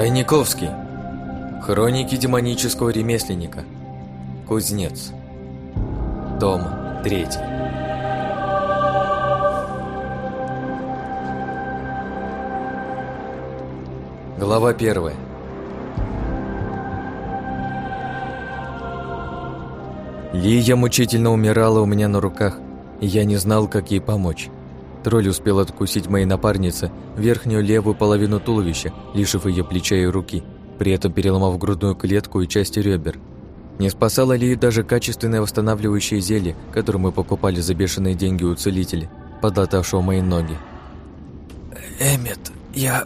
Тайниковский. Хроники демонического ремесленника. Кузнец. Том 3. Глава 1. Лия мучительно умирала у меня на руках, и я не знал, как ей помочь. Тролль успел откусить моей напарнице верхнюю левую половину туловища, лишив ее плеча и руки, при этом переломав грудную клетку и части ребер. Не спасало ли даже качественное восстанавливающее зелье, которое мы покупали за бешеные деньги у целителя, подлатавшего мои ноги? «Эммет, я...»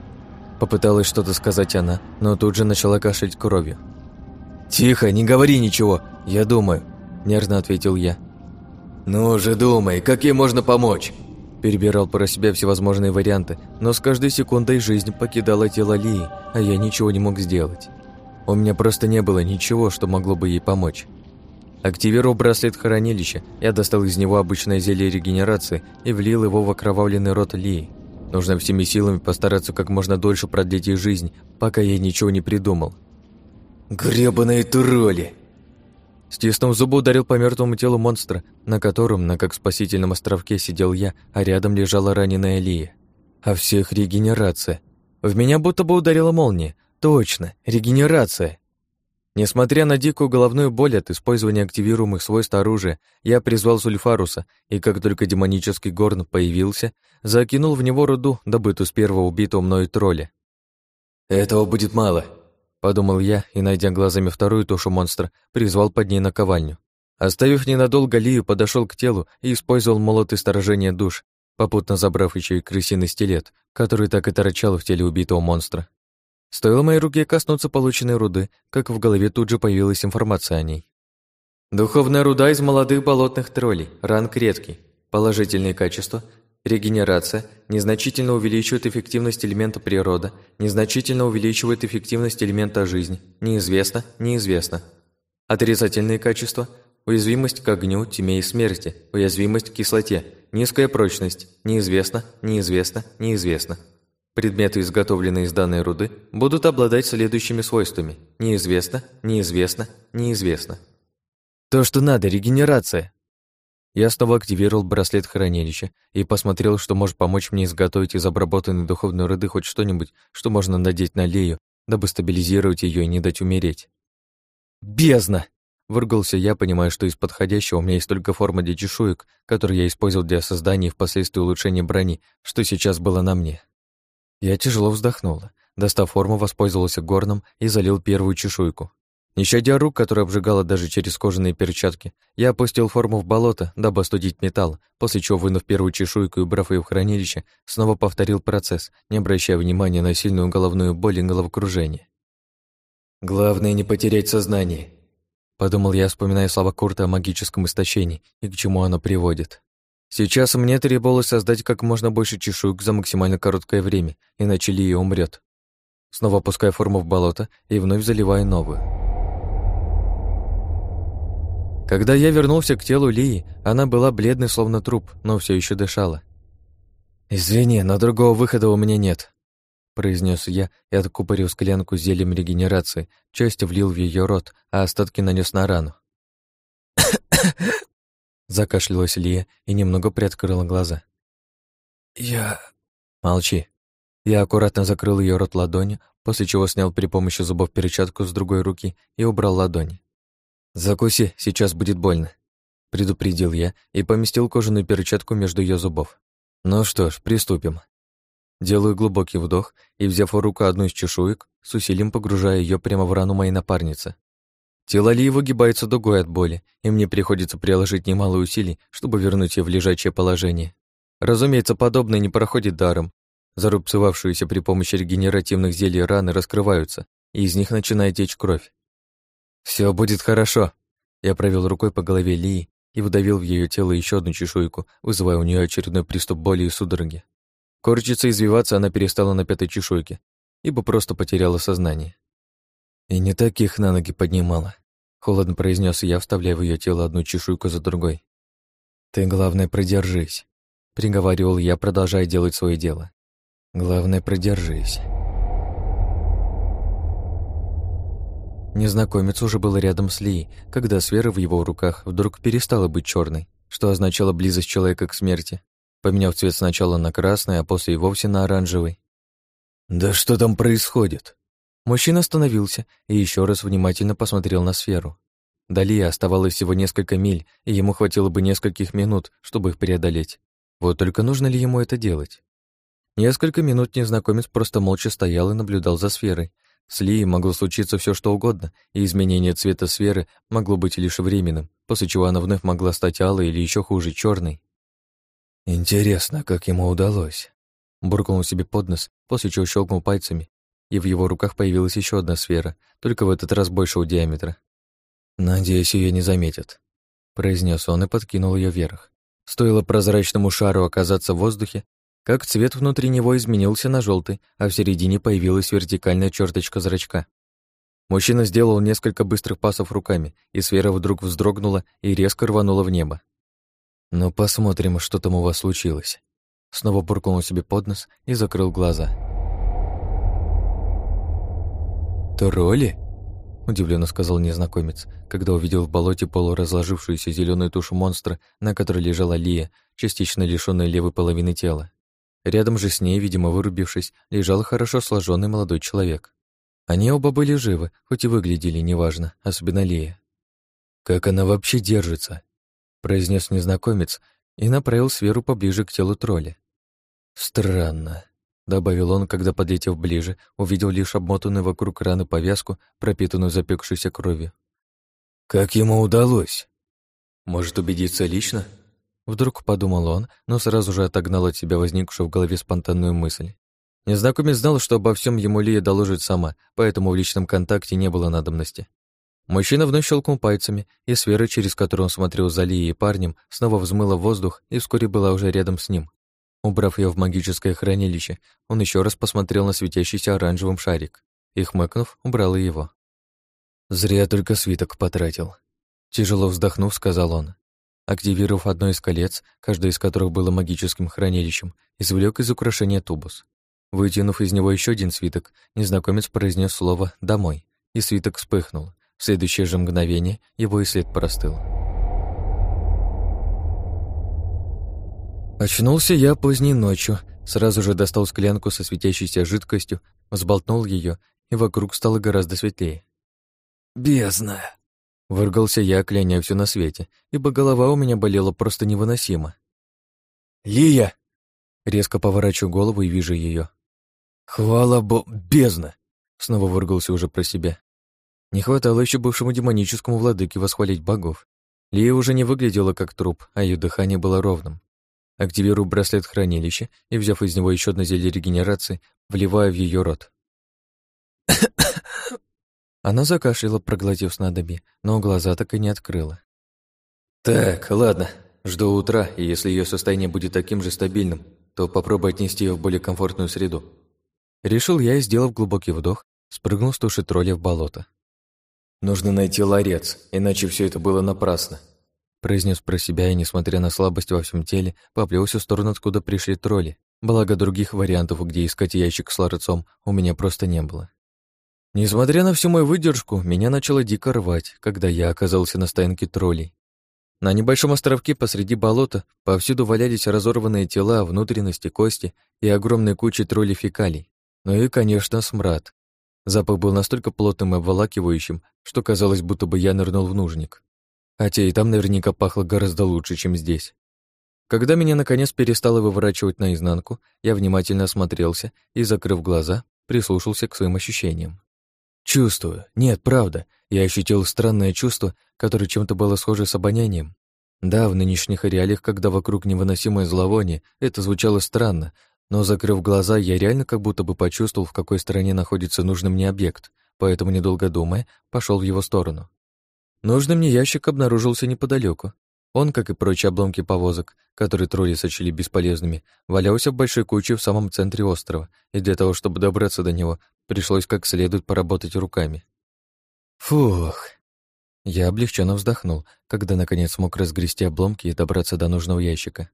Попыталась что-то сказать она, но тут же начала кашлять кровью. «Тихо, не говори ничего, я думаю», – нервно ответил я. «Ну же думай, как ей можно помочь?» Перебирал про себя всевозможные варианты, но с каждой секундой жизнь покидала тело Лии, а я ничего не мог сделать. У меня просто не было ничего, что могло бы ей помочь. Активировав браслет хранилища, я достал из него обычное зелье регенерации и влил его в окровавленный рот Лии. Нужно всеми силами постараться как можно дольше продлить ей жизнь, пока я ничего не придумал. «Гребаные тролли!» Стиснув зубы, ударил по мертвому телу монстра, на котором, на как спасительном островке, сидел я, а рядом лежала раненая Лия. А всех регенерация. В меня будто бы ударила молния. Точно, регенерация. Несмотря на дикую головную боль от использования активируемых свойств оружия, я призвал Сульфаруса, и как только демонический горн появился, закинул в него руду, добытую с первого убитого мною тролля. «Этого будет мало», Подумал я и, найдя глазами вторую тушу монстра, призвал под ней наковальню. Оставив ненадолго Лию, подошел к телу и использовал молот исторжения душ, попутно забрав еще и крысиный стилет, который так и торчал в теле убитого монстра. Стоило моей руке коснуться полученной руды, как в голове тут же появилась информация о ней. Духовная руда из молодых болотных троллей, ранг редкий. Положительные качества Регенерация незначительно увеличивает эффективность элемента природа, незначительно увеличивает эффективность элемента жизни. Неизвестно, неизвестно. Отрицательные качества – уязвимость к огню, тьме и смерти, уязвимость к кислоте, низкая прочность, неизвестно, неизвестно, неизвестно. Предметы, изготовленные из данной руды, будут обладать следующими свойствами – неизвестно, неизвестно, неизвестно. То, что надо, регенерация. Я снова активировал браслет хранилища и посмотрел, что может помочь мне изготовить из обработанной духовной руды хоть что-нибудь, что можно надеть на Лею, дабы стабилизировать ее и не дать умереть. «Бездна!» — выругался я, понимая, что из подходящего у меня есть только форма для чешуек, которую я использовал для создания и впоследствии улучшения брони, что сейчас было на мне. Я тяжело вздохнула. Достав форму, воспользовался горном и залил первую чешуйку. Не щадя рук, которые обжигало даже через кожаные перчатки, я опустил форму в болото, дабы остудить металл, после чего, вынув первую чешуйку и убрав ее в хранилище, снова повторил процесс, не обращая внимания на сильную головную боль и головокружение. «Главное не потерять сознание», — подумал я, вспоминая слова Курта о магическом истощении и к чему оно приводит. Сейчас мне требовалось создать как можно больше чешуек за максимально короткое время, иначе Лия умрет. Снова опуская форму в болото и вновь заливая новую. Когда я вернулся к телу Лии, она была бледной, словно труп, но все еще дышала. «Извини, но другого выхода у меня нет», — произнес я и откупорил склянку зельем регенерации, часть влил в ее рот, а остатки нанес на рану. Закашлялась Лия и немного приоткрыла глаза. «Я...» «Молчи». Я аккуратно закрыл ее рот ладонью, после чего снял при помощи зубов перчатку с другой руки и убрал ладони. «Закуси, сейчас будет больно», — предупредил я и поместил кожаную перчатку между ее зубов. «Ну что ж, приступим». Делаю глубокий вдох и, взяв в руку одну из чешуек, с усилием погружаю ее прямо в рану моей напарницы. Тело Ли выгибается дугой от боли, и мне приходится приложить немало усилий, чтобы вернуть ее в лежачее положение. Разумеется, подобное не проходит даром. Зарубцевавшиеся при помощи регенеративных зелий раны раскрываются, и из них начинает течь кровь. Все будет хорошо. Я провел рукой по голове Лии и выдавил в ее тело еще одну чешуйку, вызывая у нее очередной приступ боли и судороги. Корчиться и извиваться она перестала на пятой чешуйке, ибо просто потеряла сознание. И не таких на ноги поднимала. Холодно произнес я, вставляя в ее тело одну чешуйку за другой. Ты, главное, продержись. Приговаривал я, продолжая делать свое дело. Главное, продержись. Незнакомец уже был рядом с Ли, когда сфера в его руках вдруг перестала быть черной, что означало близость человека к смерти, поменяв цвет сначала на красный, а после и вовсе на оранжевый. «Да что там происходит?» Мужчина остановился и еще раз внимательно посмотрел на сферу. Ли оставалось всего несколько миль, и ему хватило бы нескольких минут, чтобы их преодолеть. Вот только нужно ли ему это делать? Несколько минут незнакомец просто молча стоял и наблюдал за сферой, с Ли могло случиться все что угодно, и изменение цвета сферы могло быть лишь временным, после чего она вновь могла стать алой или еще хуже, черной. «Интересно, как ему удалось?» Буркнул себе под нос, после чего щелкнул пальцами, и в его руках появилась еще одна сфера, только в этот раз большего диаметра. «Надеюсь, ее не заметят», — произнес он и подкинул ее вверх. Стоило прозрачному шару оказаться в воздухе, как цвет внутри него изменился на желтый, а в середине появилась вертикальная черточка зрачка. Мужчина сделал несколько быстрых пасов руками, и сфера вдруг вздрогнула и резко рванула в небо. «Ну, посмотрим, что там у вас случилось». Снова буркнул себе под нос и закрыл глаза. «Тролли?» — удивленно сказал незнакомец, когда увидел в болоте полуразложившуюся зеленую тушу монстра, на которой лежала Лия, частично лишённая левой половины тела. Рядом же с ней, видимо, вырубившись, лежал хорошо сложенный молодой человек. Они оба были живы, хоть и выглядели неважно, особенно Лея. «Как она вообще держится?» — произнес незнакомец и направил сферу поближе к телу тролля. «Странно», — добавил он, когда, подлетев ближе, увидел лишь обмотанную вокруг раны повязку, пропитанную запекшейся кровью. «Как ему удалось?» «Может, убедиться лично?» Вдруг подумал он, но сразу же отогнал от себя возникшую в голове спонтанную мысль. Незнакомец знал, что обо всем ему Лия доложит сама, поэтому в личном контакте не было надобности. Мужчина вновь щелкнул пальцами, и сфера, через которую он смотрел за Лией и парнем, снова взмыла в воздух и вскоре была уже рядом с ним. Убрав ее в магическое хранилище, он еще раз посмотрел на светящийся оранжевым шарик и, хмыкнув, убрал и его. «Зря только свиток потратил», — тяжело вздохнув, сказал он. Активировав одно из колец, каждое из которых было магическим хранилищем, извлек из украшения тубус. Вытянув из него еще один свиток, незнакомец произнес слово «домой», и свиток вспыхнул. В следующее же мгновение его и след простыл. Очнулся я поздней ночью, сразу же достал склянку со светящейся жидкостью, взболтнул ее, и вокруг стало гораздо светлее. «Бездна!» Выргался я, кляня все на свете, ибо голова у меня болела просто невыносимо. «Лия!» Резко поворачиваю голову и вижу ее. «Хвала бо... бездна!» Снова выргался уже про себя. Не хватало еще бывшему демоническому владыке восхвалить богов. Лия уже не выглядела как труп, а ее дыхание было ровным. Активирую браслет хранилища и, взяв из него еще одно зелье регенерации, вливаю в ее рот. Она закашляла, проглотив снадобье, но глаза так и не открыла. «Так, ладно. Жду утра, и если ее состояние будет таким же стабильным, то попробуй отнести ее в более комфортную среду». Решил я и, сделав глубокий вдох, спрыгнул с туши тролля в болото. «Нужно найти ларец, иначе все это было напрасно», произнес про себя и, несмотря на слабость во всем теле, поплелся в сторону, откуда пришли тролли. Благо других вариантов, где искать ящик с ларцом, у меня просто не было. Несмотря на всю мою выдержку, меня начало дико рвать, когда я оказался на стоянке троллей. На небольшом островке посреди болота повсюду валялись разорванные тела, внутренности, кости и огромные кучи троллей фекалий. Ну и, конечно, смрад. Запах был настолько плотным и обволакивающим, что казалось, будто бы я нырнул в нужник. Хотя и там наверняка пахло гораздо лучше, чем здесь. Когда меня наконец перестало выворачивать наизнанку, я внимательно осмотрелся и, закрыв глаза, прислушался к своим ощущениям. Чувствую. Нет, правда. Я ощутил странное чувство, которое чем-то было схоже с обонянием. Да, в нынешних реалиях, когда вокруг невыносимое зловоние, это звучало странно, но, закрыв глаза, я реально как будто бы почувствовал, в какой стороне находится нужный мне объект, поэтому, недолго думая, пошел в его сторону. Нужный мне ящик обнаружился неподалеку. Он, как и прочие обломки повозок, которые тролли сочли бесполезными, валялся в большой куче в самом центре острова, и для того, чтобы добраться до него, Пришлось как следует поработать руками. Фух. Я облегченно вздохнул, когда наконец смог разгрести обломки и добраться до нужного ящика.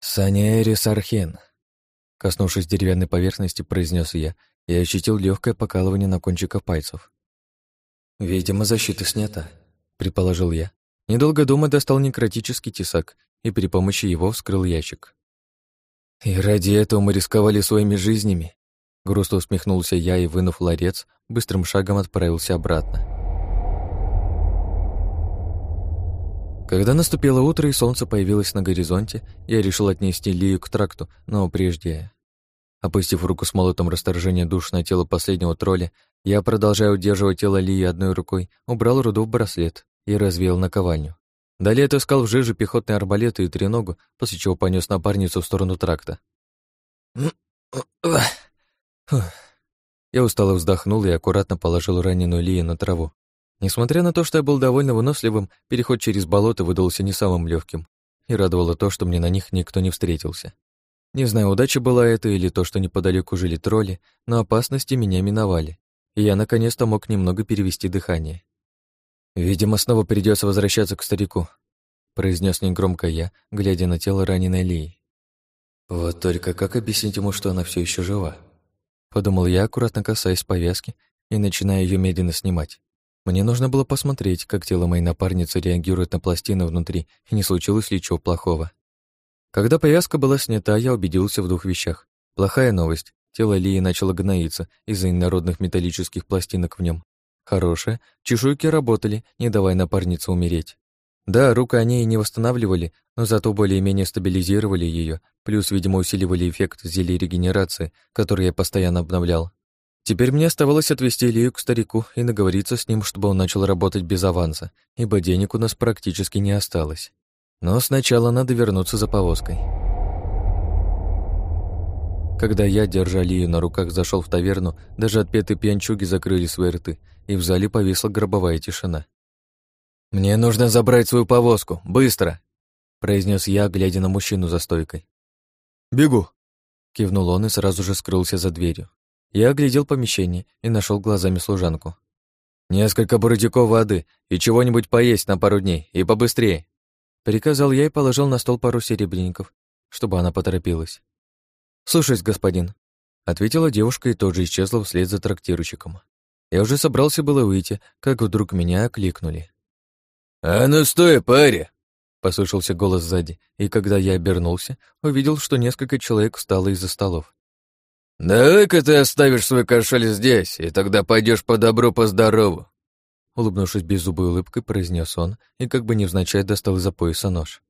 «Санерис Архен», коснувшись деревянной поверхности, произнес я и ощутил легкое покалывание на кончиках пальцев. «Видимо, защита снята», — предположил я. Недолго думая, достал некротический тесак и при помощи его вскрыл ящик. «И ради этого мы рисковали своими жизнями?» Грустно усмехнулся я и, вынув ларец, быстрым шагом отправился обратно. Когда наступило утро и солнце появилось на горизонте, я решил отнести Лию к тракту, но прежде... Опустив руку с молотом расторжения душ на тело последнего тролля, я, продолжая удерживать тело Лии одной рукой, убрал руду в браслет и развеял наковальню. Далее отыскал в жиже пехотные арбалеты и треногу, после чего понес напарницу в сторону тракта. Я устало вздохнул и аккуратно положил раненую Лию на траву. Несмотря на то, что я был довольно выносливым, переход через болото выдался не самым легким, и радовало то, что мне на них никто не встретился. Не знаю, удача была это или то, что неподалеку жили тролли, но опасности меня миновали, и я наконец-то мог немного перевести дыхание. «Видимо, снова придется возвращаться к старику», — произнес негромко я, глядя на тело раненой Лии. «Вот только как объяснить ему, что она все еще жива?» Подумал я, аккуратно касаясь повязки и начиная ее медленно снимать. Мне нужно было посмотреть, как тело моей напарницы реагирует на пластины внутри, и не случилось ли чего плохого. Когда повязка была снята, я убедился в двух вещах. Плохая новость. Тело Лии начало гноиться из-за инородных металлических пластинок в нем. Хорошая. Чешуйки работали, не давая напарнице умереть. Да, руку они и не восстанавливали, но зато более-менее стабилизировали ее, плюс, видимо, усиливали эффект зелья регенерации, который я постоянно обновлял. Теперь мне оставалось отвезти Лию к старику и наговориться с ним, чтобы он начал работать без аванса, ибо денег у нас практически не осталось. Но сначала надо вернуться за повозкой. Когда я, держа Лию на руках, зашел в таверну, даже отпетые пьянчуги закрыли свои рты, и в зале повисла гробовая тишина. «Мне нужно забрать свою повозку, быстро!» произнес я, глядя на мужчину за стойкой. «Бегу!» кивнул он и сразу же скрылся за дверью. Я оглядел помещение и нашел глазами служанку. «Несколько бурдюков воды и чего-нибудь поесть на пару дней, и побыстрее!» Приказал я и положил на стол пару серебряников, чтобы она поторопилась. «Слушаюсь, господин», — ответила девушка и тоже исчезла вслед за трактирщиком. Я уже собрался было выйти, как вдруг меня окликнули. «А ну стой, паря!» — послышался голос сзади, и когда я обернулся, увидел, что несколько человек встало из-за столов. «Давай-ка ты оставишь свой кошель здесь, и тогда пойдешь по добру, по здорову. Улыбнувшись беззубой улыбкой, произнес он и как бы невзначай достал из-за пояса нож.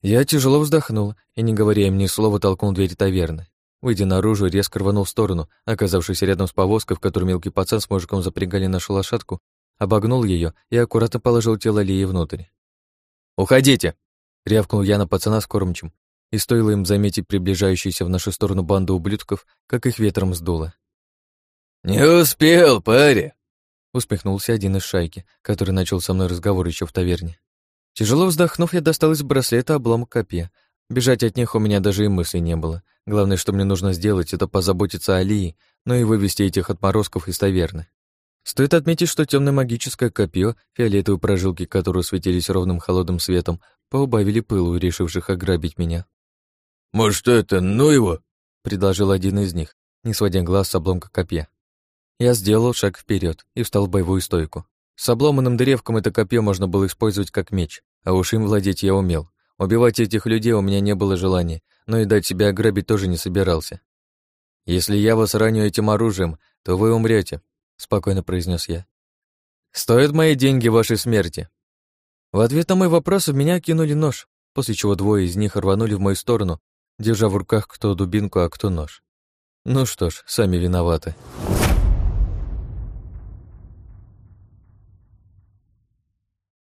Я тяжело вздохнул и, не говоря им ни слова, толкнул дверь таверны. Выйдя наружу, резко рванул в сторону, оказавшись рядом с повозкой, в которой мелкий пацан с мужиком запрягали нашу лошадку, обогнул ее и аккуратно положил тело Лии внутрь. «Уходите!» — рявкнул я на пацана с кормчем, и стоило им заметить приближающуюся в нашу сторону банду ублюдков, как их ветром сдуло. «Не успел, паря!» Усмехнулся один из шайки, который начал со мной разговор еще в таверне. Тяжело вздохнув, я достал из браслета обломок копья. Бежать от них у меня даже и мысли не было. Главное, что мне нужно сделать, это позаботиться о Лии, но и вывести этих отморозков из таверны. Стоит отметить, что темное магическое копье, фиолетовые прожилки, которые светились ровным холодным светом, поубавили пылу, решивших ограбить меня. «Может, это, ну его?» — предложил один из них, не сводя глаз с обломка копья. Я сделал шаг вперед и встал в боевую стойку. С обломанным древком это копье можно было использовать как меч, а уж им владеть я умел. Убивать этих людей у меня не было желания, но и дать себя ограбить тоже не собирался. «Если я вас раню этим оружием, то вы умрете, спокойно произнес я. «Стоят мои деньги вашей смерти?» В ответ на мой вопрос в меня кинули нож, после чего двое из них рванули в мою сторону, держа в руках кто дубинку, а кто нож. Ну что ж, сами виноваты.